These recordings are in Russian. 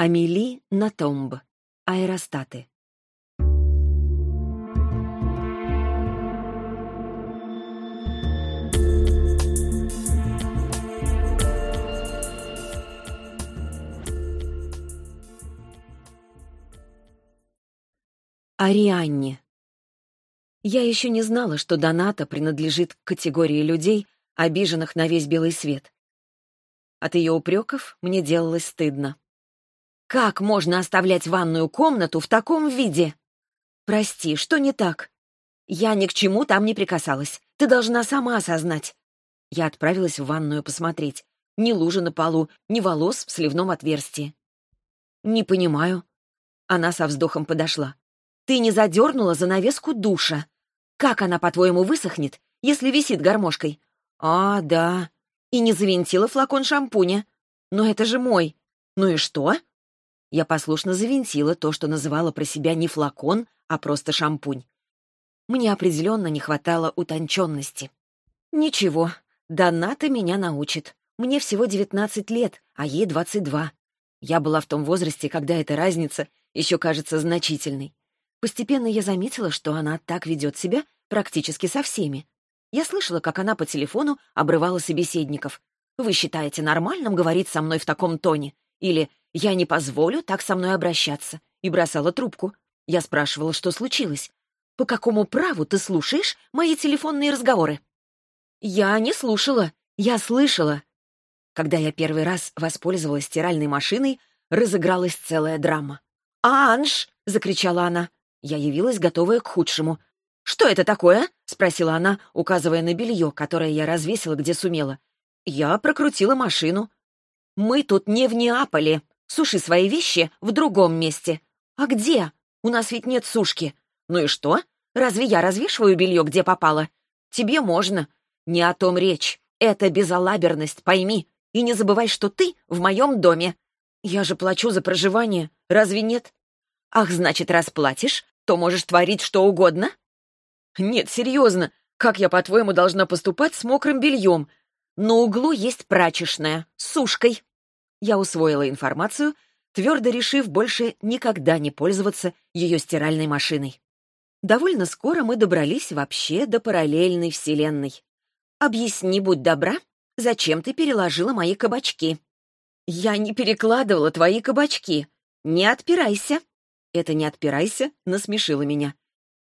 Амели Натомб. Аэростаты. Арианне. Я еще не знала, что Доната принадлежит к категории людей, обиженных на весь белый свет. От ее упреков мне делалось стыдно. «Как можно оставлять ванную комнату в таком виде?» «Прости, что не так?» «Я ни к чему там не прикасалась. Ты должна сама осознать». Я отправилась в ванную посмотреть. Ни лужи на полу, ни волос в сливном отверстии. «Не понимаю». Она со вздохом подошла. Ты не задернула занавеску душа. Как она, по-твоему, высохнет, если висит гармошкой? А, да. И не завинтила флакон шампуня. Но это же мой. Ну и что? Я послушно завинтила то, что называла про себя не флакон, а просто шампунь. Мне определенно не хватало утонченности. Ничего, Доната меня научит. Мне всего 19 лет, а ей 22. Я была в том возрасте, когда эта разница еще кажется значительной. Постепенно я заметила, что она так ведет себя практически со всеми. Я слышала, как она по телефону обрывала собеседников. «Вы считаете нормальным говорить со мной в таком тоне?» Или «Я не позволю так со мной обращаться» и бросала трубку. Я спрашивала, что случилось. «По какому праву ты слушаешь мои телефонные разговоры?» «Я не слушала, я слышала». Когда я первый раз воспользовалась стиральной машиной, разыгралась целая драма. «Анж!» — закричала она. Я явилась, готовая к худшему. «Что это такое?» — спросила она, указывая на белье, которое я развесила, где сумела. Я прокрутила машину. «Мы тут не в Неаполе. Суши свои вещи в другом месте». «А где? У нас ведь нет сушки». «Ну и что? Разве я развешиваю белье, где попало?» «Тебе можно». «Не о том речь. Это безалаберность, пойми. И не забывай, что ты в моем доме». «Я же плачу за проживание. Разве нет?» «Ах, значит, расплатишь, то можешь творить что угодно?» «Нет, серьезно, как я, по-твоему, должна поступать с мокрым бельем? На углу есть прачечная, с сушкой». Я усвоила информацию, твердо решив больше никогда не пользоваться ее стиральной машиной. Довольно скоро мы добрались вообще до параллельной вселенной. «Объясни, будь добра, зачем ты переложила мои кабачки?» «Я не перекладывала твои кабачки. Не отпирайся!» Это «не отпирайся» насмешило меня.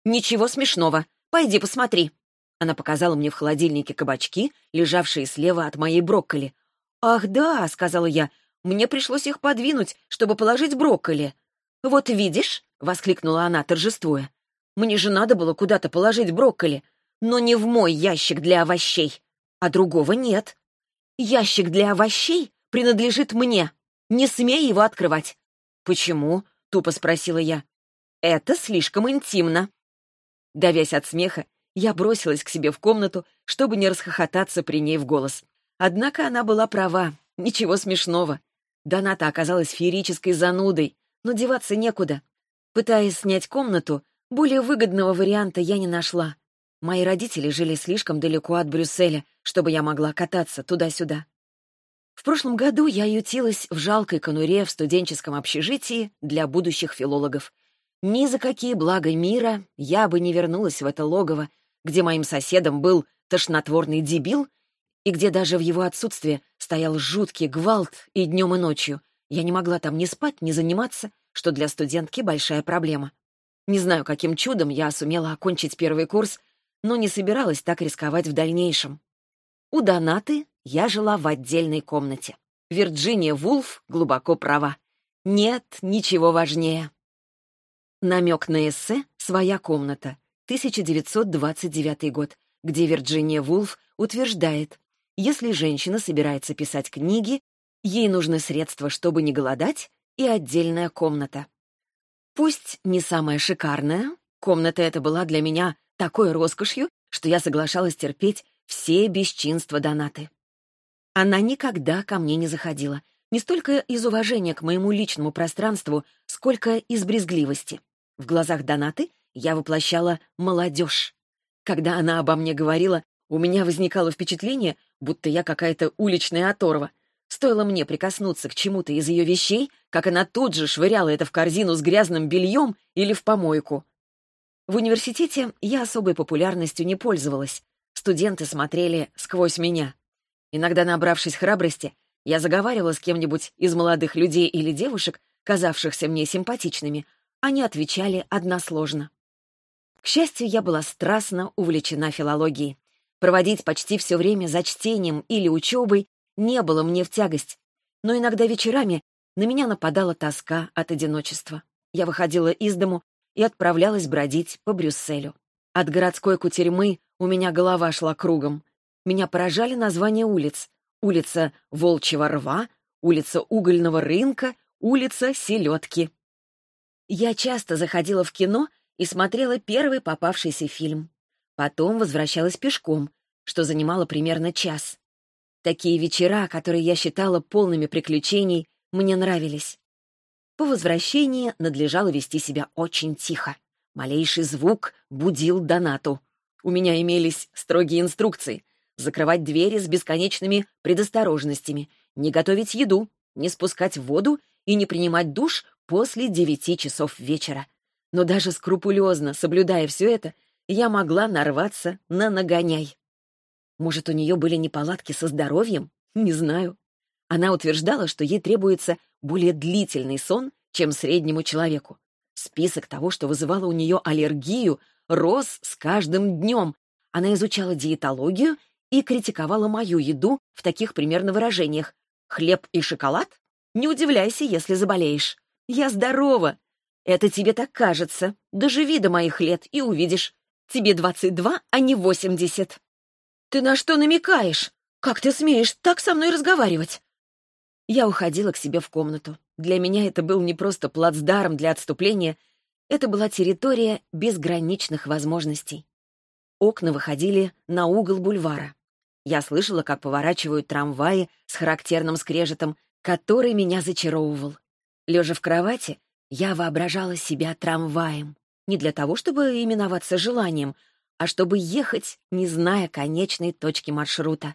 «Ничего смешного. Пойди посмотри». Она показала мне в холодильнике кабачки, лежавшие слева от моей брокколи. «Ах, да», — сказала я, — «мне пришлось их подвинуть, чтобы положить брокколи». «Вот видишь», — воскликнула она, торжествуя, — «мне же надо было куда-то положить брокколи, но не в мой ящик для овощей, а другого нет. Ящик для овощей принадлежит мне. Не смей его открывать». «Почему?» — тупо спросила я. «Это слишком интимно». Давясь от смеха, я бросилась к себе в комнату, чтобы не расхохотаться при ней в голос. Однако она была права, ничего смешного. Доната оказалась феерической занудой, но деваться некуда. Пытаясь снять комнату, более выгодного варианта я не нашла. Мои родители жили слишком далеко от Брюсселя, чтобы я могла кататься туда-сюда. В прошлом году я ютилась в жалкой конуре в студенческом общежитии для будущих филологов. Ни за какие блага мира я бы не вернулась в это логово, где моим соседом был тошнотворный дебил, и где даже в его отсутствие стоял жуткий гвалт и днем, и ночью. Я не могла там ни спать, ни заниматься, что для студентки большая проблема. Не знаю, каким чудом я сумела окончить первый курс, но не собиралась так рисковать в дальнейшем. У Донаты я жила в отдельной комнате. Вирджиния Вулф глубоко права. Нет ничего важнее. Намек на эссе «Своя комната», 1929 год, где Вирджиния Вулф утверждает, если женщина собирается писать книги, ей нужны средства, чтобы не голодать, и отдельная комната. Пусть не самая шикарная, комната эта была для меня такой роскошью, что я соглашалась терпеть все бесчинства донаты. Она никогда ко мне не заходила. Не столько из уважения к моему личному пространству, сколько из брезгливости. В глазах Донаты я воплощала молодежь. Когда она обо мне говорила, у меня возникало впечатление, будто я какая-то уличная оторва. Стоило мне прикоснуться к чему-то из ее вещей, как она тут же швыряла это в корзину с грязным бельем или в помойку. В университете я особой популярностью не пользовалась. Студенты смотрели сквозь меня. Иногда, набравшись храбрости, я заговаривала с кем-нибудь из молодых людей или девушек, казавшихся мне симпатичными, они отвечали односложно. К счастью, я была страстно увлечена филологией. Проводить почти все время за чтением или учебой не было мне в тягость. Но иногда вечерами на меня нападала тоска от одиночества. Я выходила из дому и отправлялась бродить по Брюсселю. От городской кутерьмы у меня голова шла кругом. Меня поражали названия улиц. Улица Волчьего рва, улица Угольного рынка, улица Селедки. Я часто заходила в кино и смотрела первый попавшийся фильм. Потом возвращалась пешком, что занимало примерно час. Такие вечера, которые я считала полными приключений, мне нравились. По возвращении надлежало вести себя очень тихо. Малейший звук будил Донату. У меня имелись строгие инструкции — закрывать двери с бесконечными предосторожностями, не готовить еду, не спускать воду и не принимать душ после девяти часов вечера. Но даже скрупулезно соблюдая все это, я могла нарваться на нагоняй. Может, у нее были неполадки со здоровьем? Не знаю. Она утверждала, что ей требуется более длительный сон, чем среднему человеку. Список того, что вызывало у нее аллергию, рос с каждым днем. Она изучала диетологию и критиковала мою еду в таких примерно выражениях. «Хлеб и шоколад? Не удивляйся, если заболеешь. Я здорова. Это тебе так кажется. Доживи до моих лет и увидишь. Тебе 22, а не 80. Ты на что намекаешь? Как ты смеешь так со мной разговаривать? Я уходила к себе в комнату. Для меня это был не просто плацдарм для отступления, это была территория безграничных возможностей. Окна выходили на угол бульвара. Я слышала, как поворачивают трамваи с характерным скрежетом, который меня зачаровывал. Лежа в кровати, я воображала себя трамваем. Не для того, чтобы именоваться желанием, а чтобы ехать, не зная конечной точки маршрута.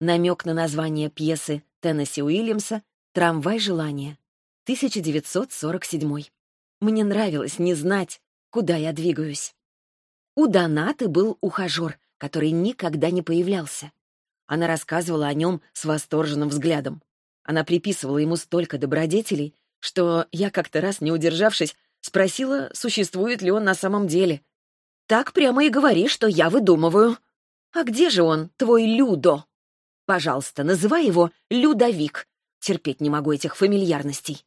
Намек на название пьесы Теннесси Уильямса «Трамвай желания», 1947. Мне нравилось не знать, куда я двигаюсь. У Донаты был ухажер, который никогда не появлялся. Она рассказывала о нем с восторженным взглядом. Она приписывала ему столько добродетелей, что я как-то раз, не удержавшись, спросила, существует ли он на самом деле. «Так прямо и говори, что я выдумываю». «А где же он, твой Людо?» «Пожалуйста, называй его Людовик. Терпеть не могу этих фамильярностей».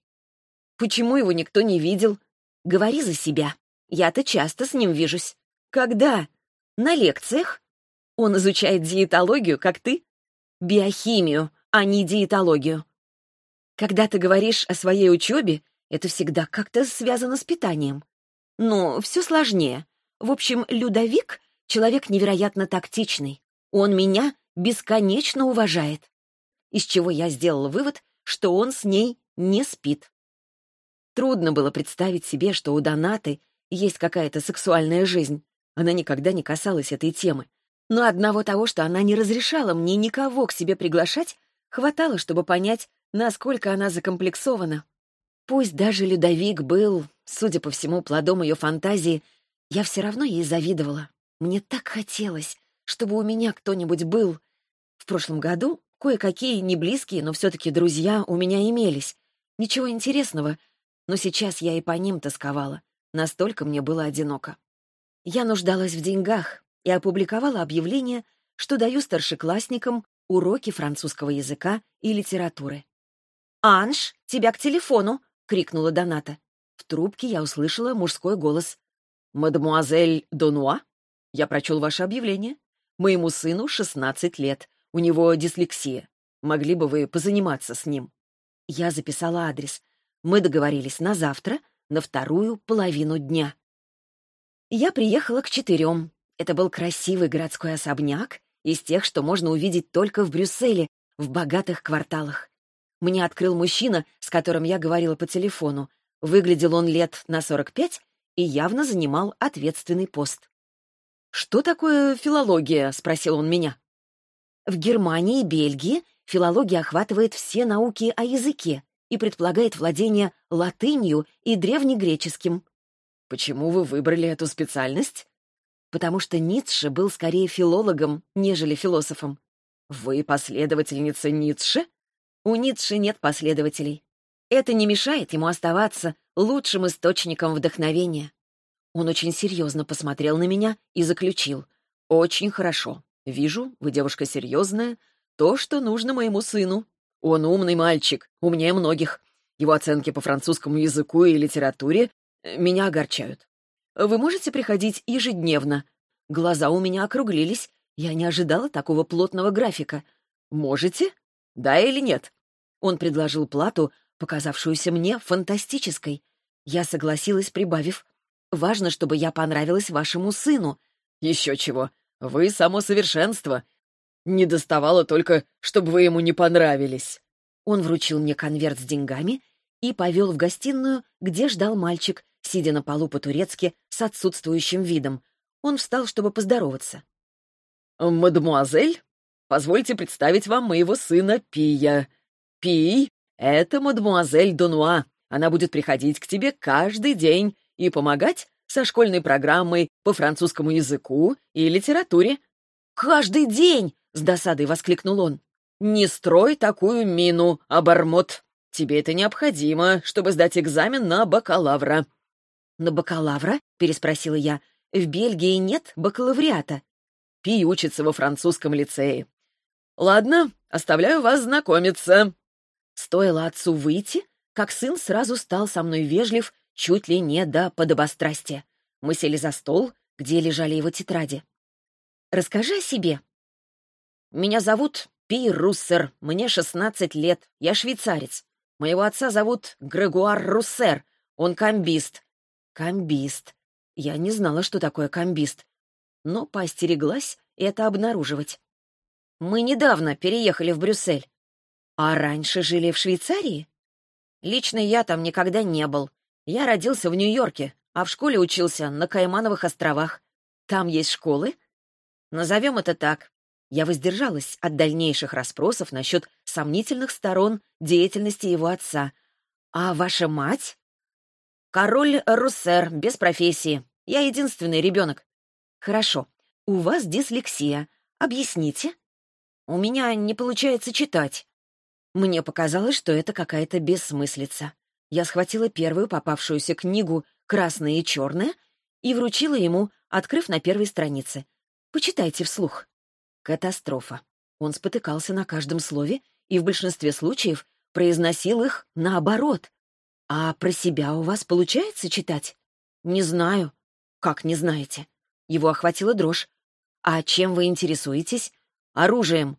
«Почему его никто не видел?» «Говори за себя. Я-то часто с ним вижусь». «Когда?» «На лекциях». «Он изучает диетологию, как ты?» «Биохимию, а не диетологию. Когда ты говоришь о своей учебе, это всегда как-то связано с питанием. Но все сложнее. В общем, Людовик — человек невероятно тактичный. Он меня бесконечно уважает. Из чего я сделала вывод, что он с ней не спит. Трудно было представить себе, что у Донаты есть какая-то сексуальная жизнь. Она никогда не касалась этой темы. Но одного того, что она не разрешала мне никого к себе приглашать, хватало, чтобы понять, насколько она закомплексована. Пусть даже Людовик был, судя по всему, плодом ее фантазии, я все равно ей завидовала. Мне так хотелось, чтобы у меня кто-нибудь был. В прошлом году кое-какие неблизкие, но все-таки друзья у меня имелись. Ничего интересного, но сейчас я и по ним тосковала. Настолько мне было одиноко. Я нуждалась в деньгах и опубликовала объявление, что даю старшеклассникам уроки французского языка и литературы. «Анж, тебя к телефону!» — крикнула Доната. В трубке я услышала мужской голос. «Мадемуазель Донуа? Я прочел ваше объявление. Моему сыну 16 лет. У него дислексия. Могли бы вы позаниматься с ним?» Я записала адрес. Мы договорились на завтра, на вторую половину дня. Я приехала к четырем. Это был красивый городской особняк, из тех, что можно увидеть только в Брюсселе, в богатых кварталах. Мне открыл мужчина, с которым я говорила по телефону. Выглядел он лет на 45 и явно занимал ответственный пост. «Что такое филология?» — спросил он меня. В Германии и Бельгии Филология охватывает все науки о языке и предполагает владение латынью и древнегреческим. Почему вы выбрали эту специальность? Потому что Ницше был скорее филологом, нежели философом. Вы последовательница Ницше? У Ницше нет последователей. Это не мешает ему оставаться лучшим источником вдохновения. Он очень серьезно посмотрел на меня и заключил. «Очень хорошо. Вижу, вы девушка серьезная. То, что нужно моему сыну. Он умный мальчик, умнее многих. Его оценки по французскому языку и литературе э, меня огорчают. Вы можете приходить ежедневно? Глаза у меня округлились. Я не ожидала такого плотного графика. Можете? Да или нет? Он предложил плату, показавшуюся мне фантастической. Я согласилась, прибавив. Важно, чтобы я понравилась вашему сыну. Еще чего. Вы само совершенство. Не доставало только, чтобы вы ему не понравились. Он вручил мне конверт с деньгами и повел в гостиную, где ждал мальчик, сидя на полу по-турецки с отсутствующим видом. Он встал, чтобы поздороваться. «Мадемуазель, позвольте представить вам моего сына Пия. Пий — это мадемуазель Донуа. Она будет приходить к тебе каждый день и помогать со школьной программой по французскому языку и литературе». «Каждый день!» — с досадой воскликнул он. «Не строй такую мину, обормот. Тебе это необходимо, чтобы сдать экзамен на бакалавра». «На бакалавра?» — переспросила я. «В Бельгии нет бакалавриата». Пи учится во французском лицее. «Ладно, оставляю вас знакомиться». Стоило отцу выйти, как сын сразу стал со мной вежлив, чуть ли не до подобострастия. Мы сели за стол, где лежали его тетради. «Расскажи о себе», «Меня зовут Пи Руссер, мне 16 лет, я швейцарец. Моего отца зовут Грегуар Руссер, он комбист». «Комбист. Я не знала, что такое комбист, но поостереглась это обнаруживать. Мы недавно переехали в Брюссель. А раньше жили в Швейцарии? Лично я там никогда не был. Я родился в Нью-Йорке, а в школе учился на Каймановых островах. Там есть школы? Назовем это так. Я воздержалась от дальнейших расспросов насчет сомнительных сторон деятельности его отца. «А ваша мать?» «Король Руссер, без профессии. Я единственный ребенок». «Хорошо. У вас дислексия. Объясните?» «У меня не получается читать». Мне показалось, что это какая-то бессмыслица. Я схватила первую попавшуюся книгу «Красное и черное» и вручила ему, открыв на первой странице. «Почитайте вслух». Катастрофа. Он спотыкался на каждом слове и в большинстве случаев произносил их наоборот. «А про себя у вас получается читать?» «Не знаю». «Как не знаете?» Его охватила дрожь. «А чем вы интересуетесь?» «Оружием».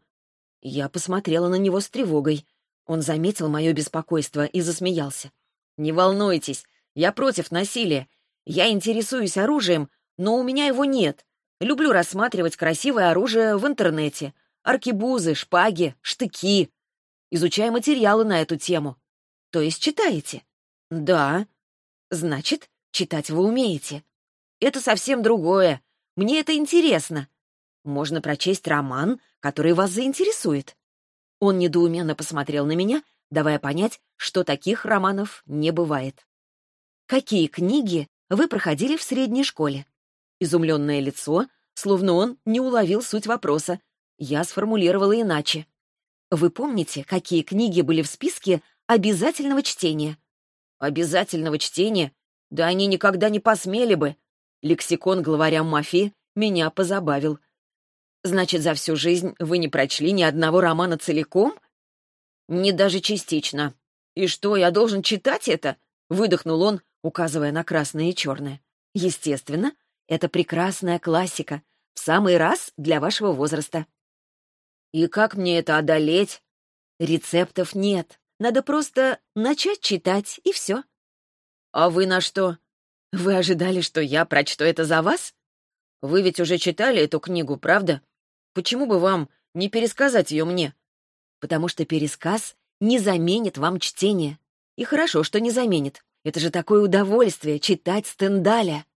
Я посмотрела на него с тревогой. Он заметил мое беспокойство и засмеялся. «Не волнуйтесь, я против насилия. Я интересуюсь оружием, но у меня его нет. Люблю рассматривать красивое оружие в интернете. Аркебузы, шпаги, штыки. Изучаю материалы на эту тему. То есть читаете? Да. Значит, читать вы умеете. Это совсем другое. Мне это интересно. Можно прочесть роман, который вас заинтересует. Он недоуменно посмотрел на меня, давая понять, что таких романов не бывает. Какие книги вы проходили в средней школе? Изумленное лицо, словно он не уловил суть вопроса. Я сформулировала иначе. Вы помните, какие книги были в списке обязательного чтения? Обязательного чтения? Да они никогда не посмели бы. Лексикон главаря мафии меня позабавил. Значит, за всю жизнь вы не прочли ни одного романа целиком? Не даже частично. И что, я должен читать это? Выдохнул он, указывая на красное и черное. Естественно, это прекрасная классика, в самый раз для вашего возраста. И как мне это одолеть? Рецептов нет. Надо просто начать читать, и все. А вы на что? Вы ожидали, что я прочту это за вас? Вы ведь уже читали эту книгу, правда? Почему бы вам не пересказать ее мне? Потому что пересказ не заменит вам чтение. И хорошо, что не заменит. Это же такое удовольствие — читать Стендаля.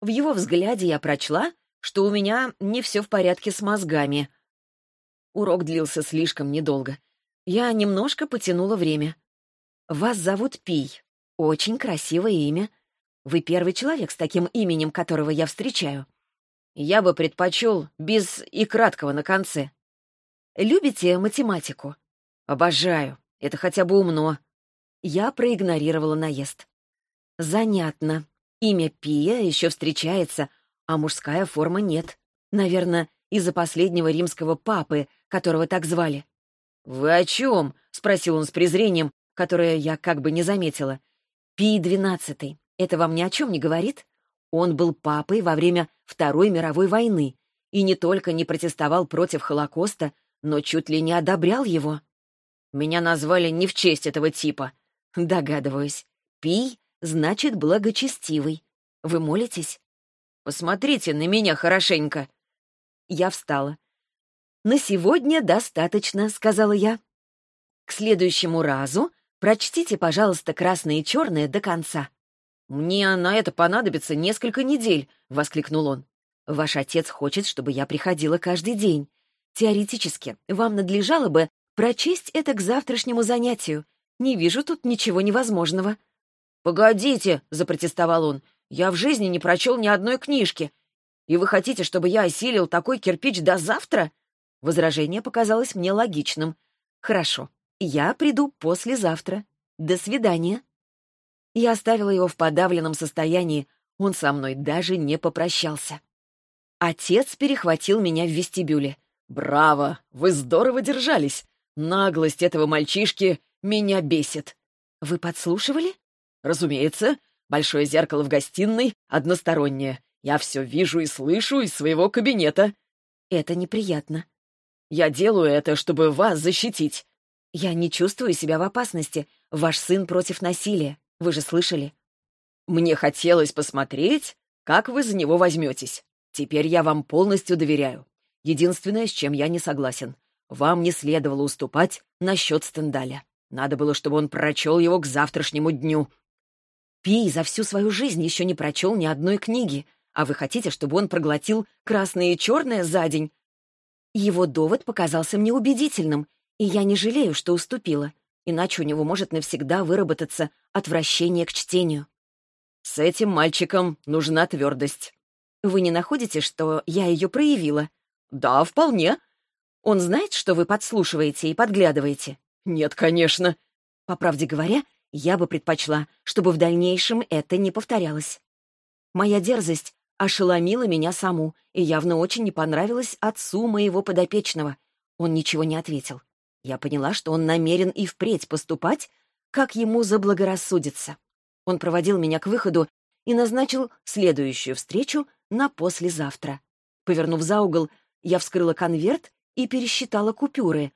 В его взгляде я прочла, что у меня не все в порядке с мозгами. Урок длился слишком недолго. Я немножко потянула время. «Вас зовут Пий. Очень красивое имя. Вы первый человек с таким именем, которого я встречаю. Я бы предпочел без и краткого на конце. Любите математику? Обожаю. Это хотя бы умно. Я проигнорировала наезд. Занятно. Имя Пия еще встречается, а мужская форма нет. Наверное, из-за последнего римского папы, которого так звали. «Вы о чем?» — спросил он с презрением, которое я как бы не заметила. «Пий двенадцатый. Это вам ни о чем не говорит? Он был папой во время Второй мировой войны и не только не протестовал против Холокоста, но чуть ли не одобрял его. Меня назвали не в честь этого типа. Догадываюсь. Пий значит благочестивый. Вы молитесь? Посмотрите на меня хорошенько. Я встала. «На сегодня достаточно», — сказала я. «К следующему разу прочтите, пожалуйста, красное и черное до конца». «Мне на это понадобится несколько недель», — воскликнул он. «Ваш отец хочет, чтобы я приходила каждый день. Теоретически, вам надлежало бы прочесть это к завтрашнему занятию. Не вижу тут ничего невозможного». «Погодите», — запротестовал он, — «я в жизни не прочел ни одной книжки. И вы хотите, чтобы я осилил такой кирпич до завтра?» Возражение показалось мне логичным. «Хорошо, я приду послезавтра. До свидания». Я оставила его в подавленном состоянии, он со мной даже не попрощался. Отец перехватил меня в вестибюле. «Браво! Вы здорово держались! Наглость этого мальчишки меня бесит!» «Вы подслушивали?» «Разумеется. Большое зеркало в гостиной, одностороннее. Я все вижу и слышу из своего кабинета». «Это неприятно». «Я делаю это, чтобы вас защитить». «Я не чувствую себя в опасности. Ваш сын против насилия. Вы же слышали?» «Мне хотелось посмотреть, как вы за него возьметесь. Теперь я вам полностью доверяю. Единственное, с чем я не согласен. Вам не следовало уступать насчет Стендаля. Надо было, чтобы он прочел его к завтрашнему дню. Пий за всю свою жизнь еще не прочел ни одной книги, а вы хотите, чтобы он проглотил красное и черное за день? Его довод показался мне убедительным, и я не жалею, что уступила иначе у него может навсегда выработаться отвращение к чтению. С этим мальчиком нужна твердость. Вы не находите, что я ее проявила? Да, вполне. Он знает, что вы подслушиваете и подглядываете? Нет, конечно. По правде говоря, я бы предпочла, чтобы в дальнейшем это не повторялось. Моя дерзость ошеломила меня саму и явно очень не понравилась отцу моего подопечного. Он ничего не ответил. Я поняла, что он намерен и впредь поступать, как ему заблагорассудится. Он проводил меня к выходу и назначил следующую встречу на послезавтра. Повернув за угол, я вскрыла конверт и пересчитала купюры.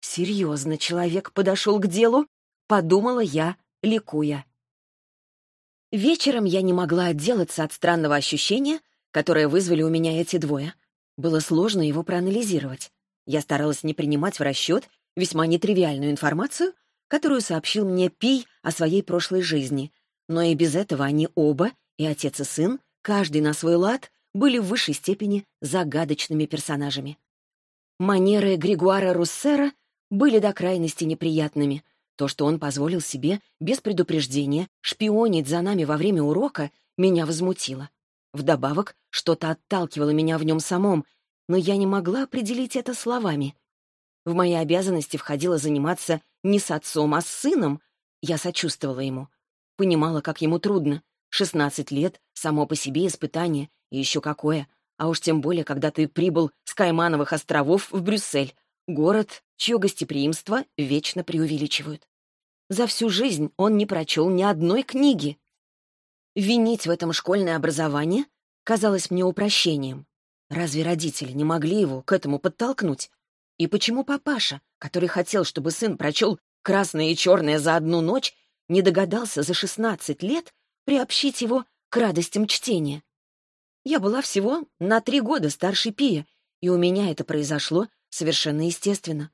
«Серьезно, человек подошел к делу?» — подумала я, ликуя. Вечером я не могла отделаться от странного ощущения, которое вызвали у меня эти двое. Было сложно его проанализировать. Я старалась не принимать в расчет весьма нетривиальную информацию, которую сообщил мне Пий о своей прошлой жизни. Но и без этого они оба, и отец и сын, каждый на свой лад, были в высшей степени загадочными персонажами. Манеры Григуара Руссера были до крайности неприятными. То, что он позволил себе, без предупреждения, шпионить за нами во время урока, меня возмутило. Вдобавок, что-то отталкивало меня в нем самом, но я не могла определить это словами. В мои обязанности входило заниматься не с отцом, а с сыном. Я сочувствовала ему. Понимала, как ему трудно. Шестнадцать лет — само по себе испытание, и еще какое. А уж тем более, когда ты прибыл с Каймановых островов в Брюссель, город, чье гостеприимство вечно преувеличивают. За всю жизнь он не прочел ни одной книги. Винить в этом школьное образование казалось мне упрощением. Разве родители не могли его к этому подтолкнуть? И почему папаша, который хотел, чтобы сын прочел «Красное и черное за одну ночь», не догадался за 16 лет приобщить его к радостям чтения? Я была всего на три года старше Пия, и у меня это произошло совершенно естественно.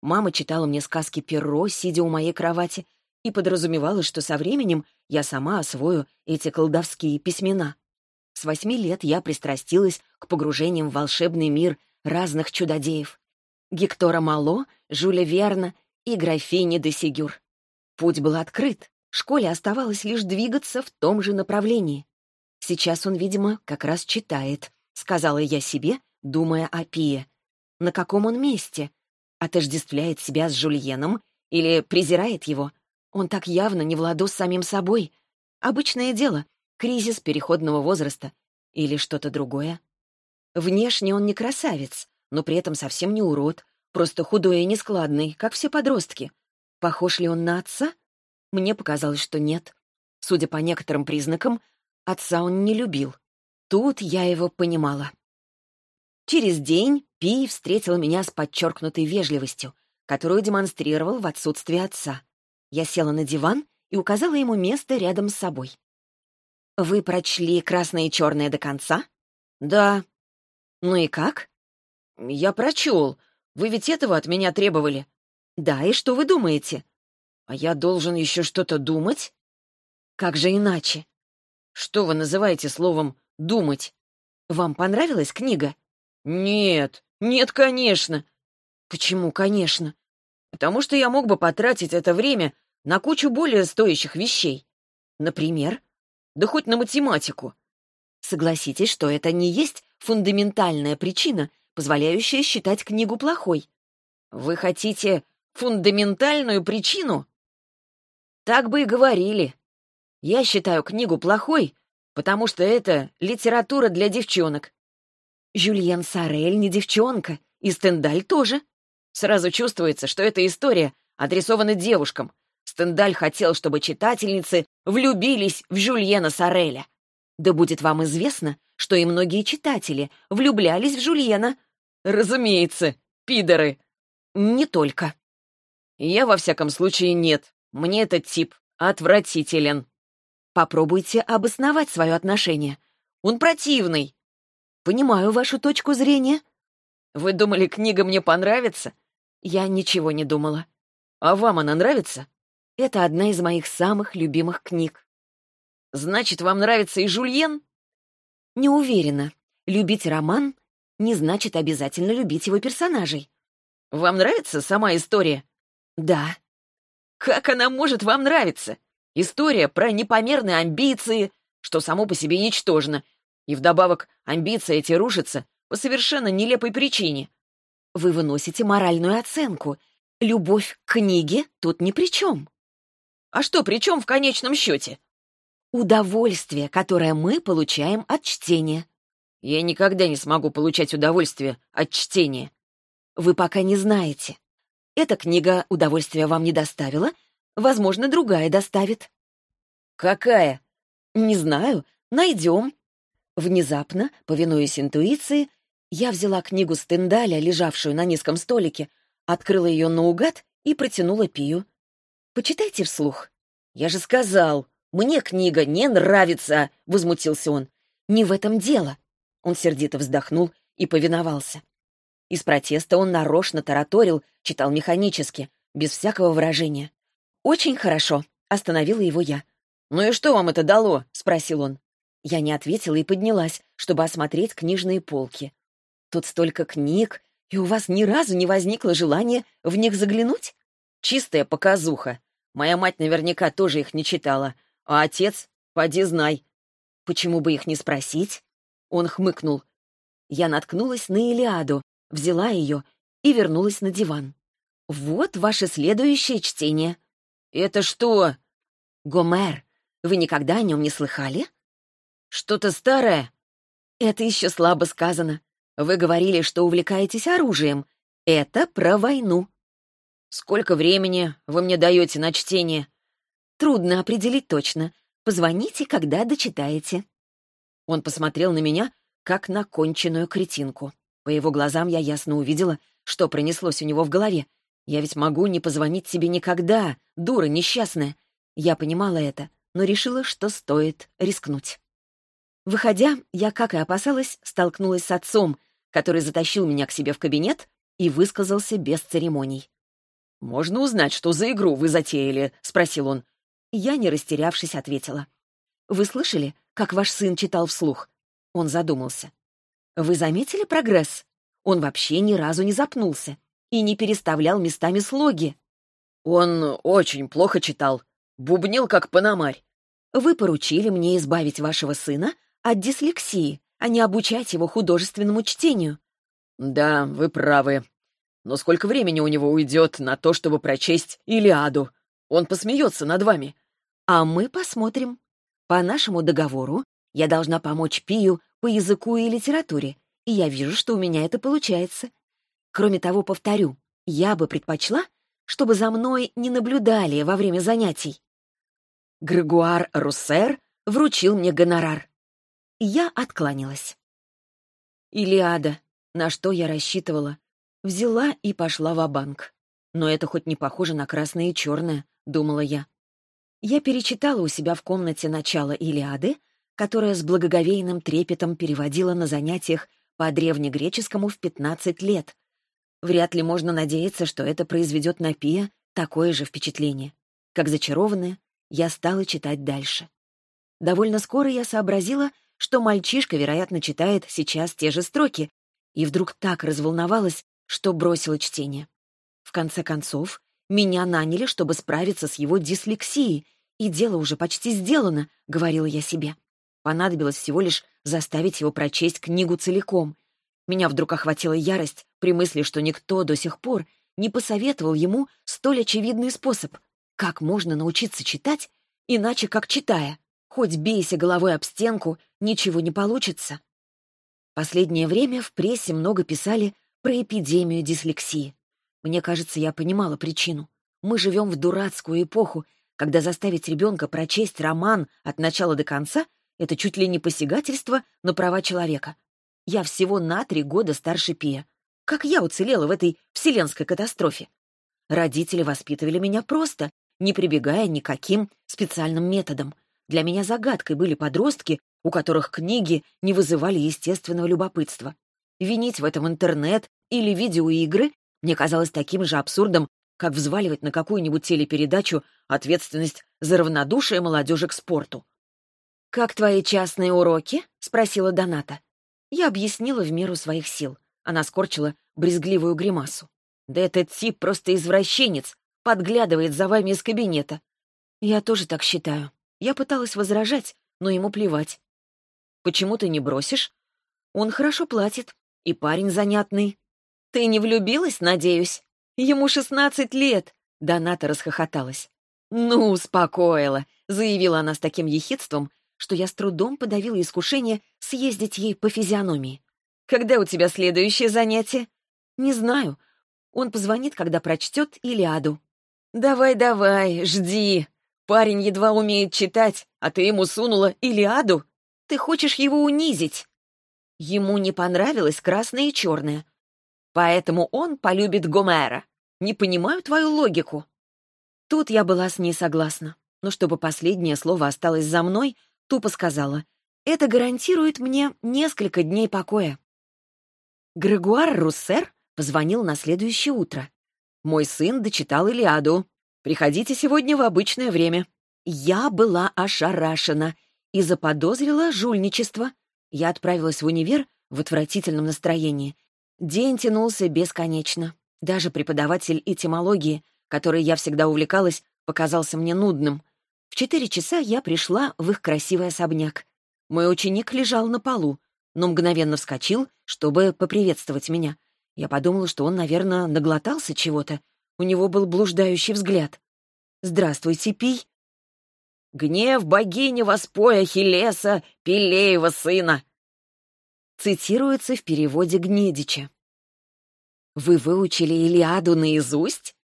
Мама читала мне сказки Перро, сидя у моей кровати, и подразумевала, что со временем я сама освою эти колдовские письмена. С восьми лет я пристрастилась к погружениям в волшебный мир разных чудодеев. Гектора Мало, Жюля Верна и графини де Сигюр. Путь был открыт, школе оставалось лишь двигаться в том же направлении. Сейчас он, видимо, как раз читает, сказала я себе, думая о Пие. На каком он месте? Отождествляет себя с Жульеном или презирает его? Он так явно не в ладу с самим собой. Обычное дело, кризис переходного возраста или что-то другое. Внешне он не красавец, но при этом совсем не урод, просто худой и нескладный, как все подростки. Похож ли он на отца? Мне показалось, что нет. Судя по некоторым признакам, отца он не любил. Тут я его понимала. Через день Пи встретила меня с подчеркнутой вежливостью, которую демонстрировал в отсутствие отца. Я села на диван и указала ему место рядом с собой. «Вы прочли «Красное и черное» до конца?» «Да». «Ну и как?» «Я прочел. Вы ведь этого от меня требовали». «Да, и что вы думаете?» «А я должен еще что-то думать?» «Как же иначе?» «Что вы называете словом «думать»?» «Вам понравилась книга?» «Нет, нет, конечно». «Почему «конечно»?» «Потому что я мог бы потратить это время на кучу более стоящих вещей. Например?» «Да хоть на математику». Согласитесь, что это не есть фундаментальная причина, позволяющая считать книгу плохой. Вы хотите фундаментальную причину? Так бы и говорили. Я считаю книгу плохой, потому что это литература для девчонок. Жюльен Сарель не девчонка, и Стендаль тоже. Сразу чувствуется, что эта история адресована девушкам. Стендаль хотел, чтобы читательницы влюбились в Жюльена Сареля. Да будет вам известно, что и многие читатели влюблялись в Жюльена. Разумеется, пидоры. Не только. Я, во всяком случае, нет. Мне этот тип отвратителен. Попробуйте обосновать свое отношение. Он противный. Понимаю вашу точку зрения. Вы думали, книга мне понравится? Я ничего не думала. А вам она нравится? Это одна из моих самых любимых книг. Значит, вам нравится и Жульен? Не уверена. Любить роман не значит обязательно любить его персонажей. Вам нравится сама история? Да. Как она может вам нравиться? История про непомерные амбиции, что само по себе ничтожно. И вдобавок амбиции эти рушатся по совершенно нелепой причине. Вы выносите моральную оценку. Любовь к книге тут ни при чем. А что при чем в конечном счете? Удовольствие, которое мы получаем от чтения. Я никогда не смогу получать удовольствие от чтения. Вы пока не знаете. Эта книга удовольствия вам не доставила, возможно, другая доставит. Какая? Не знаю, найдем. Внезапно, повинуясь интуиции, я взяла книгу Стендаля, лежавшую на низком столике, открыла ее наугад и протянула Пию. «Почитайте вслух». «Я же сказал, мне книга не нравится», — возмутился он. «Не в этом дело». Он сердито вздохнул и повиновался. Из протеста он нарочно тараторил, читал механически, без всякого выражения. «Очень хорошо», — остановила его я. «Ну и что вам это дало?» — спросил он. Я не ответила и поднялась, чтобы осмотреть книжные полки. «Тут столько книг, и у вас ни разу не возникло желания в них заглянуть?» «Чистая показуха. Моя мать наверняка тоже их не читала, а отец, поди знай». «Почему бы их не спросить?» Он хмыкнул. Я наткнулась на Илиаду, взяла ее и вернулась на диван. «Вот ваше следующее чтение». «Это что?» «Гомер. Вы никогда о нем не слыхали?» «Что-то старое?» «Это еще слабо сказано. Вы говорили, что увлекаетесь оружием. Это про войну». «Сколько времени вы мне даете на чтение?» «Трудно определить точно. Позвоните, когда дочитаете». Он посмотрел на меня, как на конченую кретинку. По его глазам я ясно увидела, что пронеслось у него в голове. Я ведь могу не позвонить тебе никогда, дура несчастная. Я понимала это, но решила, что стоит рискнуть. Выходя, я, как и опасалась, столкнулась с отцом, который затащил меня к себе в кабинет и высказался без церемоний. «Можно узнать, что за игру вы затеяли?» — спросил он. Я, не растерявшись, ответила. «Вы слышали, как ваш сын читал вслух?» Он задумался. Вы заметили прогресс? Он вообще ни разу не запнулся. и не переставлял местами слоги. Он очень плохо читал, бубнил как панамарь. Вы поручили мне избавить вашего сына от дислексии, а не обучать его художественному чтению. Да, вы правы. Но сколько времени у него уйдет на то, чтобы прочесть Илиаду? Он посмеется над вами. А мы посмотрим. По нашему договору я должна помочь Пию по языку и литературе, и я вижу, что у меня это получается. Кроме того, повторю, я бы предпочла, чтобы за мной не наблюдали во время занятий. Грегуар Руссер вручил мне гонорар. Я откланялась. Илиада, на что я рассчитывала, взяла и пошла в банк Но это хоть не похоже на красное и черное, думала я. Я перечитала у себя в комнате начало Илиады, которое с благоговейным трепетом переводила на занятиях по древнегреческому в 15 лет. Вряд ли можно надеяться, что это произведет на Пия такое же впечатление. Как зачарованная, я стала читать дальше. Довольно скоро я сообразила, что мальчишка, вероятно, читает сейчас те же строки, и вдруг так разволновалась, что бросила чтение. В конце концов, меня наняли, чтобы справиться с его дислексией, и дело уже почти сделано, — говорила я себе. Понадобилось всего лишь заставить его прочесть книгу целиком. Меня вдруг охватила ярость при мысли, что никто до сих пор не посоветовал ему столь очевидный способ. Как можно научиться читать, иначе как читая? Хоть бейся головой об стенку, ничего не получится. Последнее время в прессе много писали про эпидемию дислексии. Мне кажется, я понимала причину. Мы живем в дурацкую эпоху, когда заставить ребенка прочесть роман от начала до конца — это чуть ли не посягательство на права человека. Я всего на три года старше Пия. Как я уцелела в этой вселенской катастрофе? Родители воспитывали меня просто, не прибегая ни к каким специальным методам. Для меня загадкой были подростки, у которых книги не вызывали естественного любопытства. Винить в этом интернет или видеоигры мне казалось таким же абсурдом, как взваливать на какую-нибудь телепередачу ответственность за равнодушие молодежи к спорту. «Как твои частные уроки?» — спросила Доната. Я объяснила в меру своих сил. Она скорчила брезгливую гримасу. «Да этот тип просто извращенец, подглядывает за вами из кабинета». «Я тоже так считаю. Я пыталась возражать, но ему плевать. «Почему ты не бросишь?» «Он хорошо платит, и парень занятный». «Ты не влюбилась, надеюсь? Ему шестнадцать лет!» Доната расхохоталась. «Ну, успокоила», — заявила она с таким ехидством, что я с трудом подавила искушение съездить ей по физиономии. «Когда у тебя следующее занятие?» «Не знаю. Он позвонит, когда прочтет Илиаду». «Давай-давай, жди. Парень едва умеет читать, а ты ему сунула Илиаду? Ты хочешь его унизить?» Ему не понравилось красное и черное. Поэтому он полюбит Гомера. Не понимаю твою логику. Тут я была с ней согласна. Но чтобы последнее слово осталось за мной, тупо сказала, это гарантирует мне несколько дней покоя. Грегуар Руссер позвонил на следующее утро. «Мой сын дочитал Илиаду. Приходите сегодня в обычное время». Я была ошарашена и заподозрила жульничество. Я отправилась в универ в отвратительном настроении. День тянулся бесконечно. Даже преподаватель этимологии, которой я всегда увлекалась, показался мне нудным. В четыре часа я пришла в их красивый особняк. Мой ученик лежал на полу, но мгновенно вскочил, чтобы поприветствовать меня. Я подумала, что он, наверное, наглотался чего-то. У него был блуждающий взгляд. «Здравствуйте, Пий». «Гнев богини воспоя Хилеса, Пелеева сына», цитируется в переводе Гнедича. «Вы выучили Илиаду наизусть?»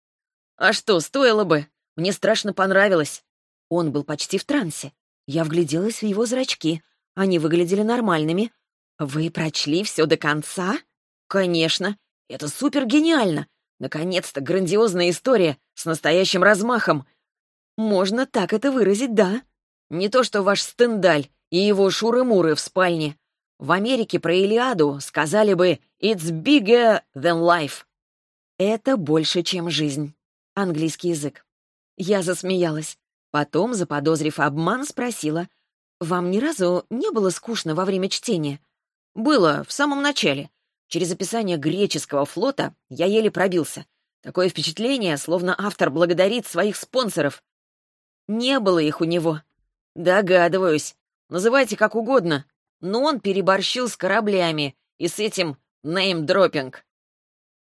«А что, стоило бы? Мне страшно понравилось. Он был почти в трансе. Я вгляделась в его зрачки. Они выглядели нормальными. «Вы прочли все до конца?» «Конечно. Это супер гениально. Наконец-то грандиозная история с настоящим размахом. Можно так это выразить, да. Не то что ваш Стендаль и его шуры-муры в спальне. В Америке про Илиаду сказали бы «It's bigger than life». Это больше, чем жизнь. Английский язык. Я засмеялась. Потом, заподозрив обман, спросила, «Вам ни разу не было скучно во время чтения?» «Было, в самом начале. Через описание греческого флота я еле пробился. Такое впечатление, словно автор благодарит своих спонсоров. Не было их у него. Догадываюсь. Называйте как угодно. Но он переборщил с кораблями и с этим неймдропинг.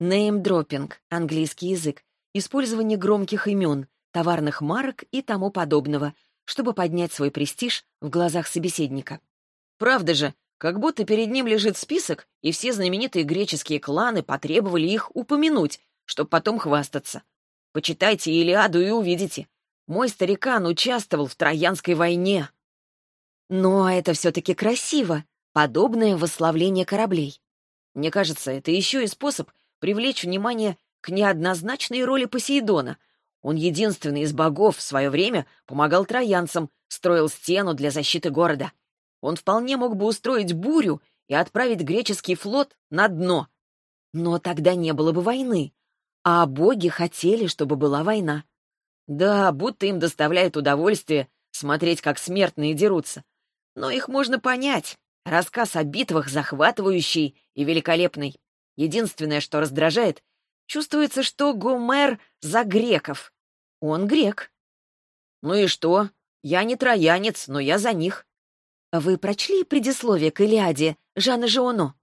Неймдропинг — английский язык. Использование громких имен, товарных марок и тому подобного, чтобы поднять свой престиж в глазах собеседника. Правда же, как будто перед ним лежит список, и все знаменитые греческие кланы потребовали их упомянуть, чтобы потом хвастаться. Почитайте Илиаду и увидите. Мой старикан участвовал в Троянской войне. Но это все-таки красиво, подобное восславление кораблей. Мне кажется, это еще и способ привлечь внимание к неоднозначной роли Посейдона. Он единственный из богов в свое время помогал троянцам, строил стену для защиты города. Он вполне мог бы устроить бурю и отправить греческий флот на дно. Но тогда не было бы войны. А боги хотели, чтобы была война. Да, будто им доставляет удовольствие смотреть, как смертные дерутся. Но их можно понять. Рассказ о битвах захватывающий и великолепный. Единственное, что раздражает, чувствуется, что Гомер за греков. Он грек. Ну и что? Я не троянец, но я за них. Вы прочли предисловие к Илиаде Жана Жионо?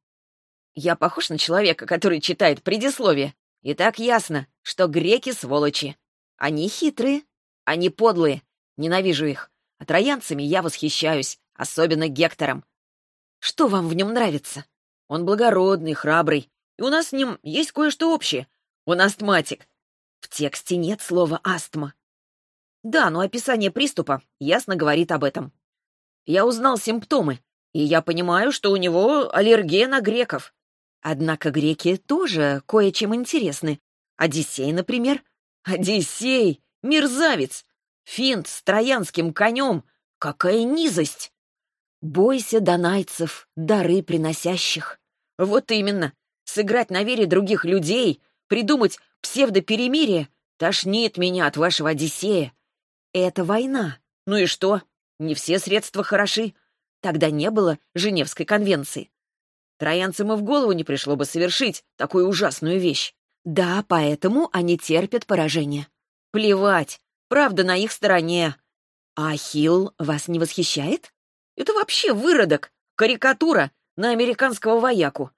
Я похож на человека, который читает предисловие. И так ясно, что греки сволочи. Они хитрые, они подлые. Ненавижу их. А троянцами я восхищаюсь, особенно Гектором. Что вам в нем нравится? Он благородный, храбрый. И у нас с ним есть кое-что общее. Он астматик. В тексте нет слова «астма». Да, но описание приступа ясно говорит об этом. Я узнал симптомы, и я понимаю, что у него аллергия на греков. Однако греки тоже кое-чем интересны. Одиссей, например. Одиссей! Мерзавец! Финт с троянским конем! Какая низость! Бойся донайцев, дары приносящих. Вот именно. Сыграть на вере других людей, придумать псевдоперемирие, тошнит меня от вашего Одиссея. Это война. Ну и что? Не все средства хороши. Тогда не было Женевской конвенции. Троянцам и в голову не пришло бы совершить такую ужасную вещь. Да, поэтому они терпят поражение. Плевать, правда на их стороне. А Ахилл вас не восхищает? Это вообще выродок, карикатура на американского вояку.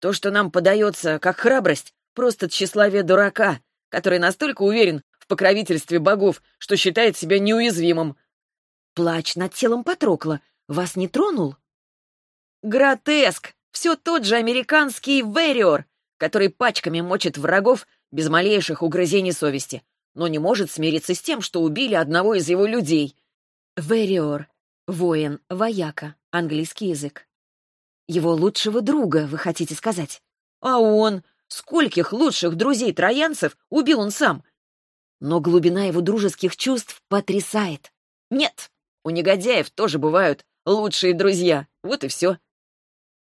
То, что нам подается как храбрость, просто тщеславие дурака, который настолько уверен в покровительстве богов, что считает себя неуязвимым. Плач над телом Патрокла вас не тронул? Гротеск! Все тот же американский Вериор, который пачками мочит врагов без малейших угрызений совести, но не может смириться с тем, что убили одного из его людей. Вериор. Воин, вояка, английский язык. Его лучшего друга, вы хотите сказать? А он? Скольких лучших друзей троянцев убил он сам? Но глубина его дружеских чувств потрясает. Нет, у негодяев тоже бывают лучшие друзья. Вот и все.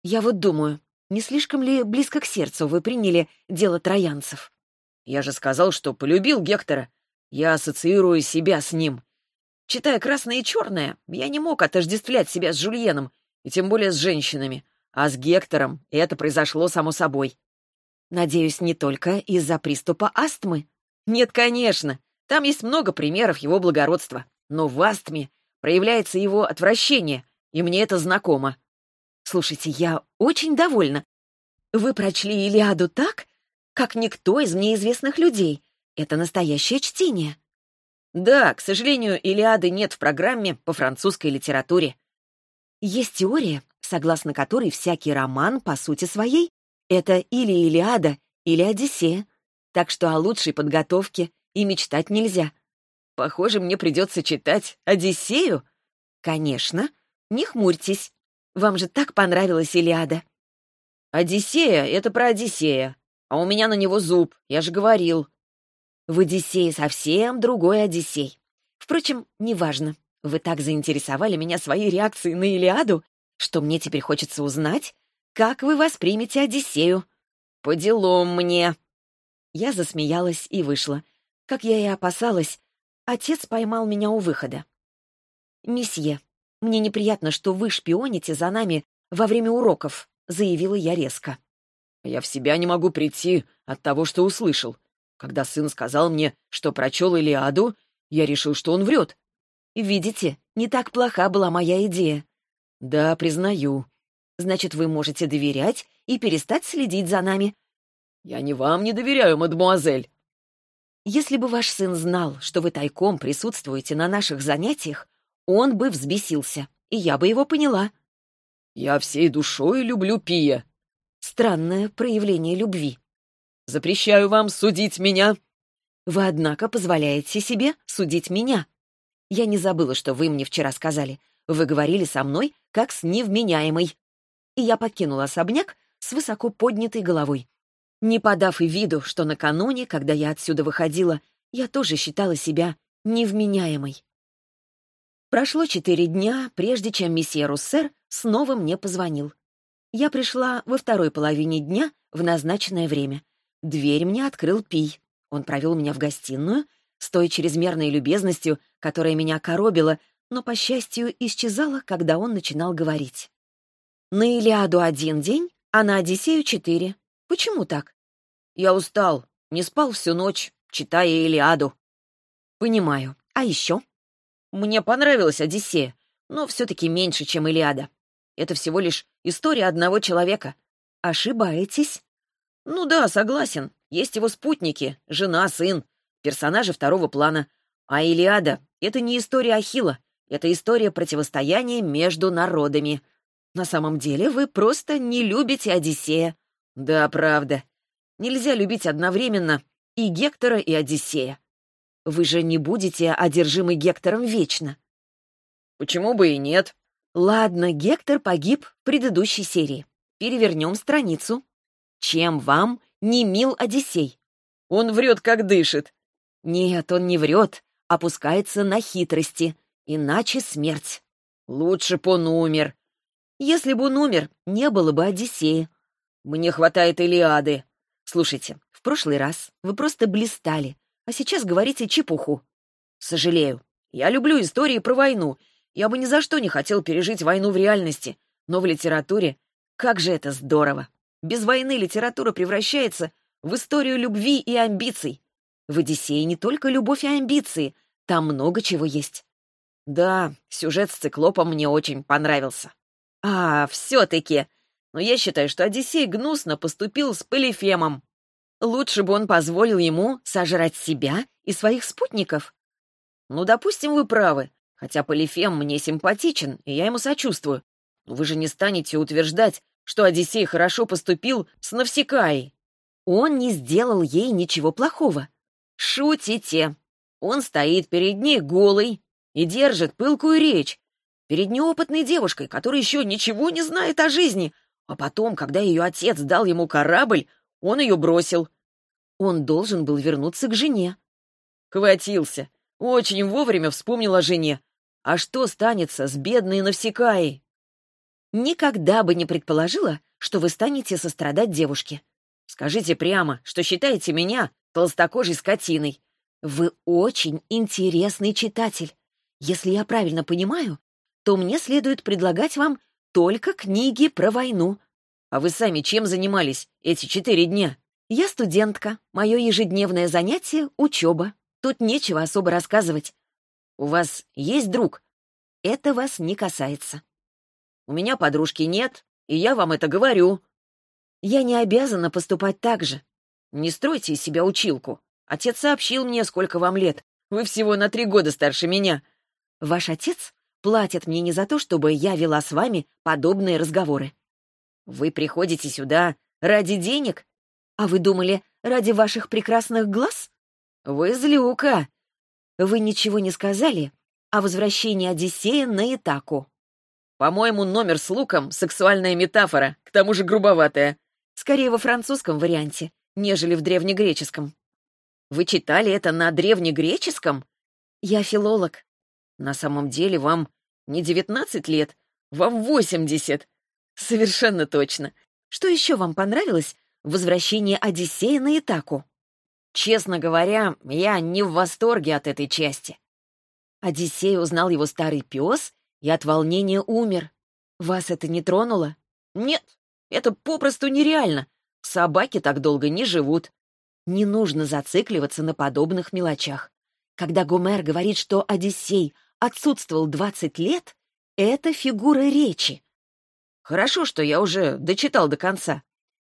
Я вот думаю, не слишком ли близко к сердцу вы приняли дело троянцев? Я же сказал, что полюбил Гектора. Я ассоциирую себя с ним. Читая «Красное и черное», я не мог отождествлять себя с Жульеном, и тем более с женщинами. А с Гектором это произошло само собой. Надеюсь, не только из-за приступа астмы? Нет, конечно. Там есть много примеров его благородства. Но в астме проявляется его отвращение, и мне это знакомо. Слушайте, я очень довольна. Вы прочли Илиаду так, как никто из мне известных людей. Это настоящее чтение. Да, к сожалению, Илиады нет в программе по французской литературе. Есть теория, согласно которой всякий роман, по сути своей, это или Илиада, или Одиссея. Так что о лучшей подготовке и мечтать нельзя. Похоже, мне придется читать Одиссею. Конечно. Не хмурьтесь. Вам же так понравилась Илиада. Одиссея — это про Одиссея. А у меня на него зуб, я же говорил. В Одиссее совсем другой Одиссей. Впрочем, неважно. Вы так заинтересовали меня своей реакцией на Илиаду, что мне теперь хочется узнать, как вы воспримете Одиссею. По делам мне. Я засмеялась и вышла. Как я и опасалась, отец поймал меня у выхода. «Месье, мне неприятно, что вы шпионите за нами во время уроков», — заявила я резко. Я в себя не могу прийти от того, что услышал. Когда сын сказал мне, что прочел Илиаду, я решил, что он врет. Видите, не так плоха была моя идея. Да, признаю. Значит, вы можете доверять и перестать следить за нами. Я не вам не доверяю, мадемуазель. Если бы ваш сын знал, что вы тайком присутствуете на наших занятиях, он бы взбесился, и я бы его поняла. Я всей душой люблю Пия. Странное проявление любви. Запрещаю вам судить меня. Вы, однако, позволяете себе судить меня. Я не забыла, что вы мне вчера сказали. Вы говорили со мной, как с невменяемой. И я покинула особняк с высоко поднятой головой. Не подав и виду, что накануне, когда я отсюда выходила, я тоже считала себя невменяемой. Прошло четыре дня, прежде чем месье Руссер снова мне позвонил. Я пришла во второй половине дня в назначенное время. Дверь мне открыл Пий. Он провел меня в гостиную с той чрезмерной любезностью, которая меня коробила, но, по счастью, исчезала, когда он начинал говорить. На Илиаду один день, а на Одиссею четыре. Почему так? Я устал, не спал всю ночь, читая Илиаду. Понимаю. А еще? Мне понравилась Одиссея, но все-таки меньше, чем Илиада. Это всего лишь история одного человека. Ошибаетесь? Ну да, согласен. Есть его спутники, жена, сын, персонажи второго плана. А Илиада — это не история Ахилла, это история противостояния между народами. На самом деле вы просто не любите Одиссея. Да, правда. Нельзя любить одновременно и Гектора, и Одиссея. Вы же не будете одержимы Гектором вечно. Почему бы и нет? Ладно, Гектор погиб в предыдущей серии. Перевернем страницу. Чем вам не мил Одиссей? Он врет, как дышит. Нет, он не врет, опускается на хитрости. Иначе смерть. Лучше б он умер. Если бы он умер, не было бы Одиссея. Мне хватает Илиады. Слушайте, в прошлый раз вы просто блистали, а сейчас говорите чепуху. Сожалею. Я люблю истории про войну. Я бы ни за что не хотел пережить войну в реальности. Но в литературе как же это здорово. Без войны литература превращается в историю любви и амбиций. В «Одиссее» не только любовь и амбиции, там много чего есть. Да, сюжет с циклопом мне очень понравился. А, все-таки. Но я считаю, что Одиссей гнусно поступил с Полифемом. Лучше бы он позволил ему сожрать себя и своих спутников. Ну, допустим, вы правы. Хотя Полифем мне симпатичен, и я ему сочувствую. Вы же не станете утверждать, что Одиссей хорошо поступил с Навсекаей. Он не сделал ей ничего плохого. Шутите. Он стоит перед ней голый и держит пылкую речь. Перед неопытной девушкой, которая еще ничего не знает о жизни. А потом, когда ее отец дал ему корабль, он ее бросил. Он должен был вернуться к жене. Хватился. Очень вовремя вспомнил о жене. А что станется с бедной Навсекаей? Никогда бы не предположила, что вы станете сострадать девушке. Скажите прямо, что считаете меня толстокожей скотиной. Вы очень интересный читатель. Если я правильно понимаю, то мне следует предлагать вам только книги про войну. А вы сами чем занимались эти четыре дня? Я студентка. Мое ежедневное занятие — учеба. Тут нечего особо рассказывать. У вас есть друг? Это вас не касается. У меня подружки нет, и я вам это говорю. Я не обязана поступать так же. Не стройте из себя училку. Отец сообщил мне, сколько вам лет. Вы всего на три года старше меня. Ваш отец платит мне не за то, чтобы я вела с вами подобные разговоры. Вы приходите сюда ради денег? А вы думали, ради ваших прекрасных глаз? Вы злюка. Вы ничего не сказали о возвращении Одиссея на Итаку. По-моему, номер с луком — сексуальная метафора, к тому же грубоватая. Скорее во французском варианте, нежели в древнегреческом. Вы читали это на древнегреческом? Я филолог. На самом деле вам не девятнадцать лет, вам восемьдесят. Совершенно точно. Что еще вам понравилось в возвращении Одиссея на Итаку? Честно говоря, я не в восторге от этой части. Одиссей узнал его старый пес и от волнения умер. Вас это не тронуло? Нет, это попросту нереально. Собаки так долго не живут. Не нужно зацикливаться на подобных мелочах. Когда Гомер говорит, что Одиссей отсутствовал 20 лет, это фигура речи. Хорошо, что я уже дочитал до конца.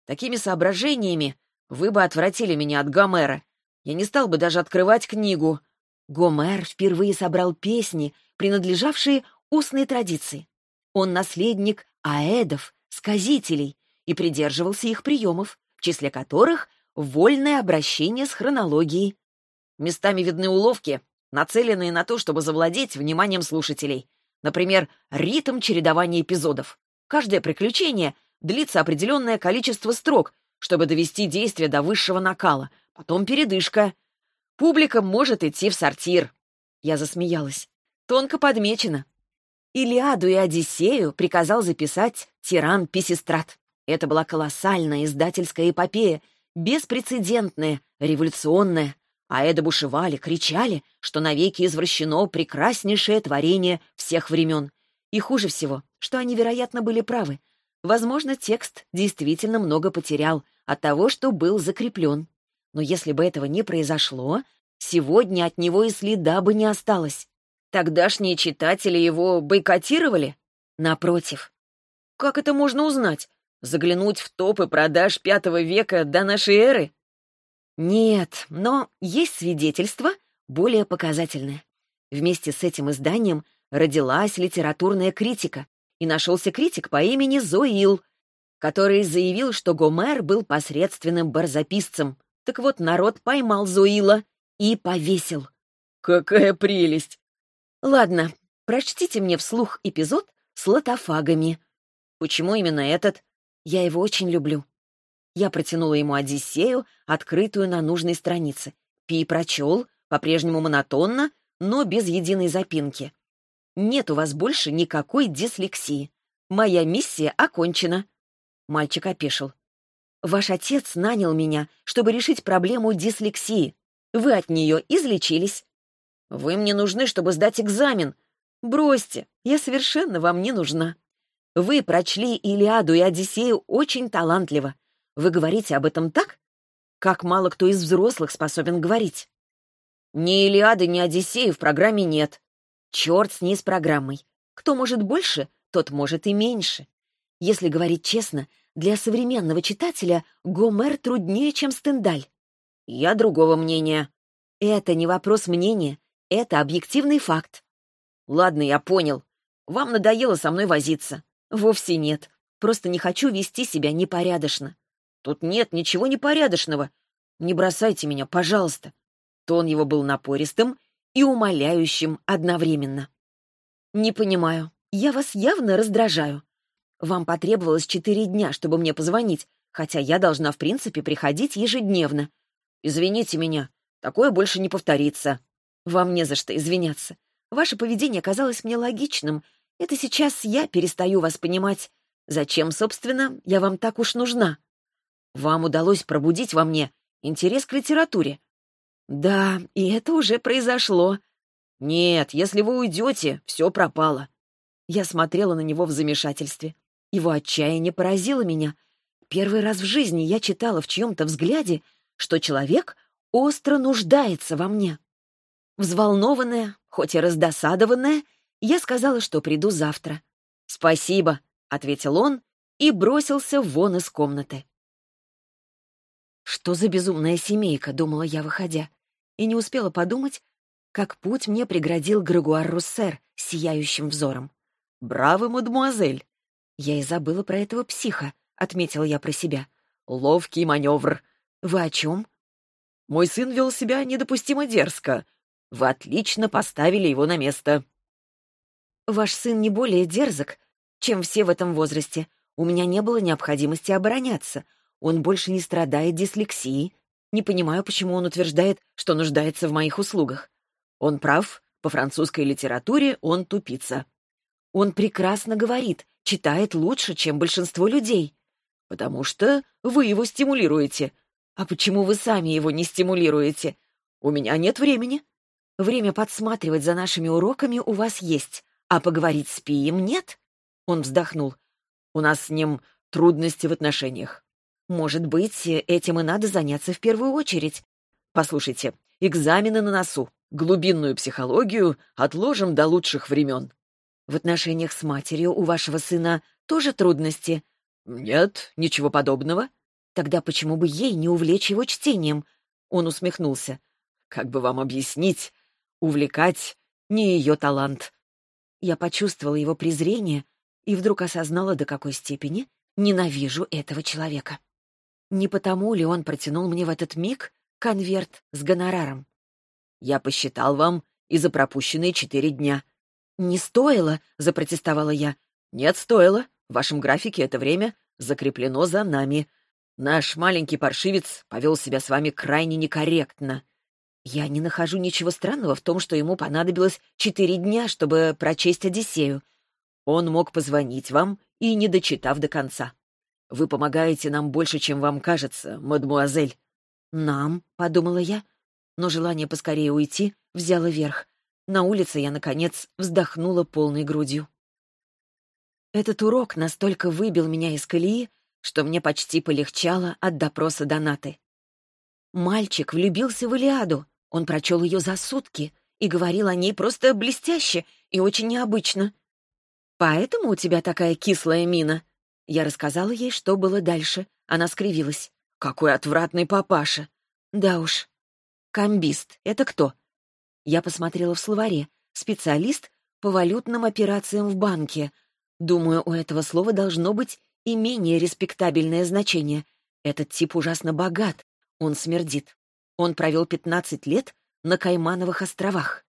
Такими соображениями вы бы отвратили меня от Гомера. Я не стал бы даже открывать книгу. Гомер впервые собрал песни, принадлежавшие устной традиции. Он наследник аэдов, сказителей, и придерживался их приемов, в числе которых вольное обращение с хронологией. Местами видны уловки, нацеленные на то, чтобы завладеть вниманием слушателей. Например, ритм чередования эпизодов. Каждое приключение длится определенное количество строк, чтобы довести действие до высшего накала, потом передышка. Публика может идти в сортир. Я засмеялась. Тонко подмечено. Илиаду и Одиссею приказал записать тиран Писистрат. Это была колоссальная издательская эпопея, беспрецедентная, революционная. А Эда бушевали, кричали, что навеки извращено прекраснейшее творение всех времен. И хуже всего, что они, вероятно, были правы. Возможно, текст действительно много потерял от того, что был закреплен. Но если бы этого не произошло, сегодня от него и следа бы не осталось. Тогдашние читатели его бойкотировали? Напротив. Как это можно узнать? Заглянуть в топы продаж пятого века до нашей эры? Нет, но есть свидетельства более показательные. Вместе с этим изданием родилась литературная критика, и нашелся критик по имени Зоил, который заявил, что Гомер был посредственным барзаписцем. Так вот, народ поймал Зоила и повесил. «Какая прелесть!» «Ладно, прочтите мне вслух эпизод с лотофагами». «Почему именно этот?» «Я его очень люблю». Я протянула ему «Одиссею», открытую на нужной странице. Пи прочел, по-прежнему монотонно, но без единой запинки. «Нет у вас больше никакой дислексии. Моя миссия окончена». Мальчик опешил. «Ваш отец нанял меня, чтобы решить проблему дислексии. Вы от нее излечились». «Вы мне нужны, чтобы сдать экзамен». «Бросьте, я совершенно вам не нужна. Вы прочли Илиаду и Одиссею очень талантливо. Вы говорите об этом так, как мало кто из взрослых способен говорить». «Ни Илиады, ни Одиссеи в программе нет». «Черт с ней с программой. Кто может больше, тот может и меньше. Если говорить честно, для современного читателя Гомер труднее, чем Стендаль. Я другого мнения. Это не вопрос мнения, это объективный факт. Ладно, я понял. Вам надоело со мной возиться. Вовсе нет. Просто не хочу вести себя непорядочно. Тут нет ничего непорядочного. Не бросайте меня, пожалуйста. Тон его был напористым и умоляющим одновременно. Не понимаю. Я вас явно раздражаю. Вам потребовалось четыре дня, чтобы мне позвонить, хотя я должна, в принципе, приходить ежедневно. Извините меня, такое больше не повторится. Вам не за что извиняться. Ваше поведение казалось мне логичным. Это сейчас я перестаю вас понимать. Зачем, собственно, я вам так уж нужна? Вам удалось пробудить во мне интерес к литературе. Да, и это уже произошло. Нет, если вы уйдете, все пропало. Я смотрела на него в замешательстве. Его отчаяние поразило меня. Первый раз в жизни я читала в чьем-то взгляде, что человек остро нуждается во мне. Взволнованная, хоть и раздосадованная, я сказала, что приду завтра. «Спасибо», — ответил он и бросился вон из комнаты. «Что за безумная семейка?» — думала я, выходя. И не успела подумать, как путь мне преградил Грегуар Руссер сияющим взором. «Браво, мадемуазель!» Я и забыла про этого психа, отметила я про себя. «Ловкий маневр!» «Вы о чем?» «Мой сын вел себя недопустимо дерзко. Вы отлично поставили его на место». «Ваш сын не более дерзок, чем все в этом возрасте. У меня не было необходимости обороняться. Он больше не страдает дислексией. Не понимаю, почему он утверждает, что нуждается в моих услугах. Он прав, по французской литературе он тупица. Он прекрасно говорит, читает лучше, чем большинство людей. Потому что вы его стимулируете. А почему вы сами его не стимулируете? У меня нет времени. Время подсматривать за нашими уроками у вас есть, а поговорить с Пием нет? Он вздохнул. У нас с ним трудности в отношениях. Может быть, этим и надо заняться в первую очередь. Послушайте, экзамены на носу. Глубинную психологию отложим до лучших времен. В отношениях с матерью у вашего сына тоже трудности? Нет, ничего подобного. Тогда почему бы ей не увлечь его чтением? Он усмехнулся. Как бы вам объяснить? Увлекать не ее талант. Я почувствовала его презрение и вдруг осознала, до какой степени ненавижу этого человека. Не потому ли он протянул мне в этот миг конверт с гонораром? Я посчитал вам и за пропущенные четыре дня. «Не стоило», — запротестовала я. «Нет, стоило. В вашем графике это время закреплено за нами. Наш маленький паршивец повел себя с вами крайне некорректно. Я не нахожу ничего странного в том, что ему понадобилось четыре дня, чтобы прочесть «Одиссею». Он мог позвонить вам и не дочитав до конца. Вы помогаете нам больше, чем вам кажется, мадмуазель. «Нам», — подумала я, но желание поскорее уйти взяло верх. На улице я, наконец, вздохнула полной грудью. Этот урок настолько выбил меня из колеи, что мне почти полегчало от допроса Донаты. Мальчик влюбился в Илиаду. Он прочел ее за сутки и говорил о ней просто блестяще и очень необычно. «Поэтому у тебя такая кислая мина?» Я рассказала ей, что было дальше. Она скривилась. «Какой отвратный папаша!» «Да уж. Комбист — это кто?» Я посмотрела в словаре. «Специалист по валютным операциям в банке». Думаю, у этого слова должно быть и менее респектабельное значение. Этот тип ужасно богат. Он смердит. Он провел 15 лет на Каймановых островах.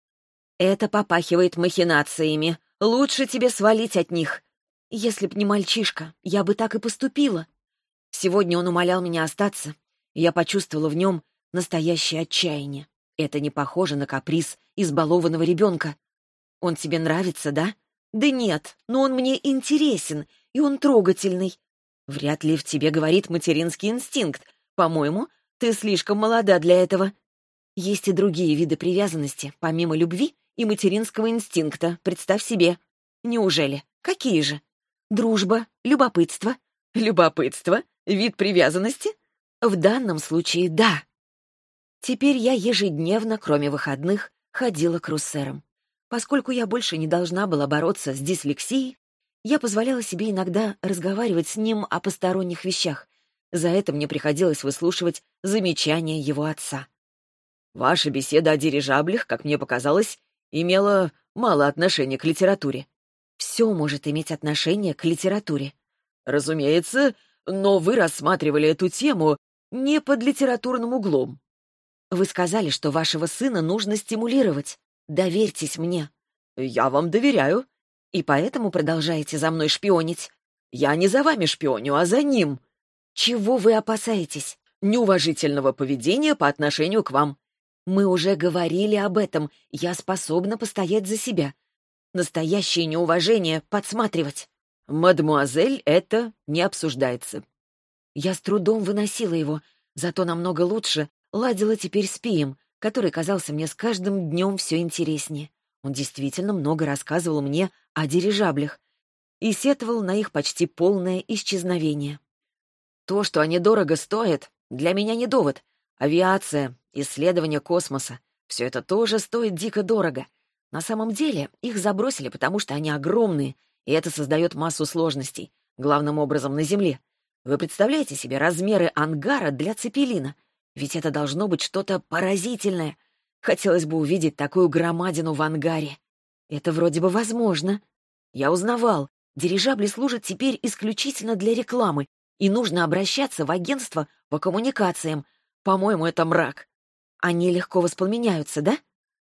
Это попахивает махинациями. Лучше тебе свалить от них. Если б не мальчишка, я бы так и поступила. Сегодня он умолял меня остаться. Я почувствовала в нем настоящее отчаяние. Это не похоже на каприз избалованного ребенка. Он тебе нравится, да? Да нет, но он мне интересен, и он трогательный. Вряд ли в тебе говорит материнский инстинкт. По-моему, ты слишком молода для этого. Есть и другие виды привязанности, помимо любви и материнского инстинкта, представь себе. Неужели? Какие же? Дружба, любопытство. Любопытство? Вид привязанности? В данном случае да. Теперь я ежедневно, кроме выходных, ходила к руссерам. Поскольку я больше не должна была бороться с дислексией, я позволяла себе иногда разговаривать с ним о посторонних вещах. За это мне приходилось выслушивать замечания его отца. «Ваша беседа о дирижаблях, как мне показалось, имела мало отношения к литературе». «Все может иметь отношение к литературе». «Разумеется, но вы рассматривали эту тему не под литературным углом. Вы сказали, что вашего сына нужно стимулировать. Доверьтесь мне. Я вам доверяю. И поэтому продолжаете за мной шпионить. Я не за вами шпионю, а за ним. Чего вы опасаетесь? Неуважительного поведения по отношению к вам. Мы уже говорили об этом. Я способна постоять за себя. Настоящее неуважение — подсматривать. Мадмуазель, это не обсуждается. Я с трудом выносила его, зато намного лучше ладила теперь с Пием, который казался мне с каждым днем все интереснее. Он действительно много рассказывал мне о дирижаблях и сетовал на их почти полное исчезновение. То, что они дорого стоят, для меня не довод. Авиация, исследование космоса — все это тоже стоит дико дорого. На самом деле их забросили, потому что они огромные, и это создает массу сложностей, главным образом на Земле. Вы представляете себе размеры ангара для цепелина? Ведь это должно быть что-то поразительное. Хотелось бы увидеть такую громадину в ангаре. Это вроде бы возможно. Я узнавал, дирижабли служат теперь исключительно для рекламы, и нужно обращаться в агентство по коммуникациям. По-моему, это мрак. Они легко воспламеняются, да?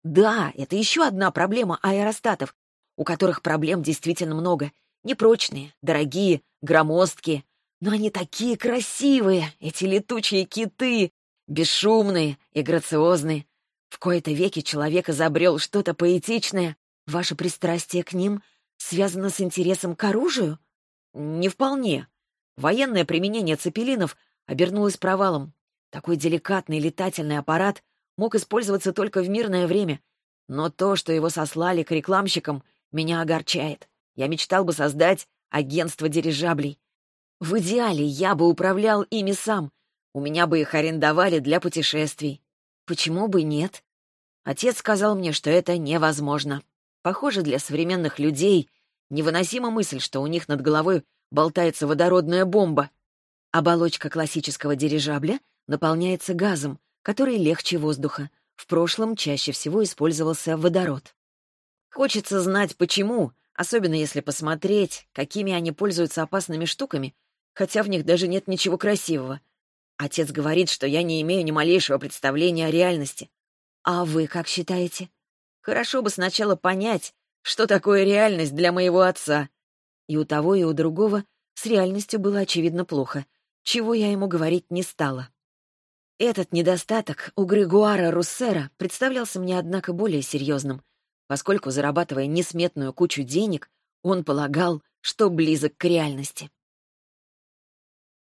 Да, это еще одна проблема аэростатов, у которых проблем действительно много. Непрочные, дорогие, громоздкие. Но они такие красивые, эти летучие киты бесшумные и грациозные. В кои-то веки человек изобрел что-то поэтичное. Ваше пристрастие к ним связано с интересом к оружию? Не вполне. Военное применение цепелинов обернулось провалом. Такой деликатный летательный аппарат мог использоваться только в мирное время. Но то, что его сослали к рекламщикам, меня огорчает. Я мечтал бы создать агентство дирижаблей. В идеале я бы управлял ими сам. У меня бы их арендовали для путешествий. Почему бы нет? Отец сказал мне, что это невозможно. Похоже, для современных людей невыносима мысль, что у них над головой болтается водородная бомба. Оболочка классического дирижабля наполняется газом, который легче воздуха. В прошлом чаще всего использовался водород. Хочется знать, почему, особенно если посмотреть, какими они пользуются опасными штуками, хотя в них даже нет ничего красивого. Отец говорит, что я не имею ни малейшего представления о реальности. А вы как считаете? Хорошо бы сначала понять, что такое реальность для моего отца. И у того, и у другого с реальностью было очевидно плохо, чего я ему говорить не стала. Этот недостаток у Григуара Руссера представлялся мне, однако, более серьезным, поскольку, зарабатывая несметную кучу денег, он полагал, что близок к реальности.